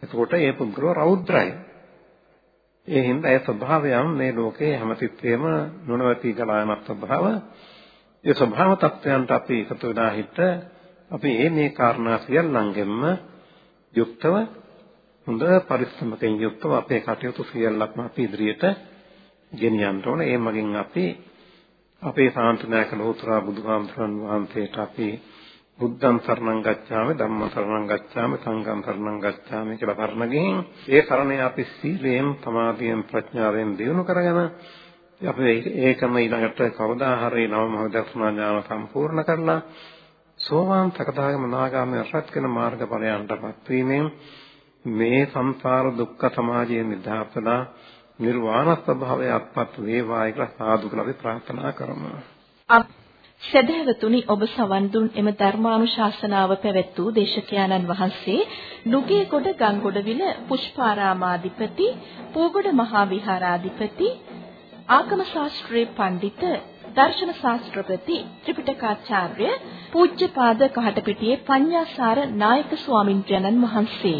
එතකොට ඒ පුද්ගලෝ රෞද්‍රයි. ඒ හින්දා ඒ ස්වභාවයන් මේ ලෝකේ හැමතිස්සෙම නොනවති ගලායන ස්වභාව. ඒ ස්වභාව තත්වයන්ට අපි එකතු වෙලා හිට අපි මේ කාරණා සියල්ලංගෙම යුක්තව හොඳ පරිස්සමකින් යුක්තව අපේ කටයුතු සියල්ලක්ම අපි ඉදිරියට ගෙනියන්න ඕන. ඒ මගින් අපි අපේ සාන්තනායක ලෝතුරා බුදුහාමුදුරන් වහන්සේට අපි බුද්ධං සරණං ගච්ඡාමි ධම්මං සරණං ගච්ඡාමි සංඝං සරණං ගච්ඡාමි කියලා කරන ගින් ඒ සරණේ අපි සීලයෙන් සමාධියෙන් ප්‍රඥාවෙන් දියුණු කරගෙන අපි ඒකම ඊළඟට කවදා හරි නව මහ දර්ශනා ඥාන සම්පූර්ණ කරලා සෝවාන් සකදාගම නාගාමී රහත් වෙන මාර්ගඵලයන්ටපත් වීමෙන් මේ සංසාර දුක්ඛ සමාජයේ නිදහසලා නිර්වාණ ස්වභාවය අත්පත් වේවා කියලා සාදු කියලා අපි ප්‍රාර්ථනා කරමු. සදහැවතුනි ඔබ සවන් දුන් එම ධර්මානුශාසනාව පැවැත් වූ දේශකයාණන් වහන්සේ නුගේගොඩ ගංගොඩවිල පුෂ්පාරාමාධිපති පූගොඩ මහා විහාරාධිපති ආගම ශාස්ත්‍රයේ පඬිත දර්ශන ශාස්ත්‍රපති ත්‍රිපිටකාචාර්ය පූජ්‍යපාද කහටපිටියේ පඤ්ඤාසාර නායක ස්වාමින්ද්‍රයන්න් වහන්සේ.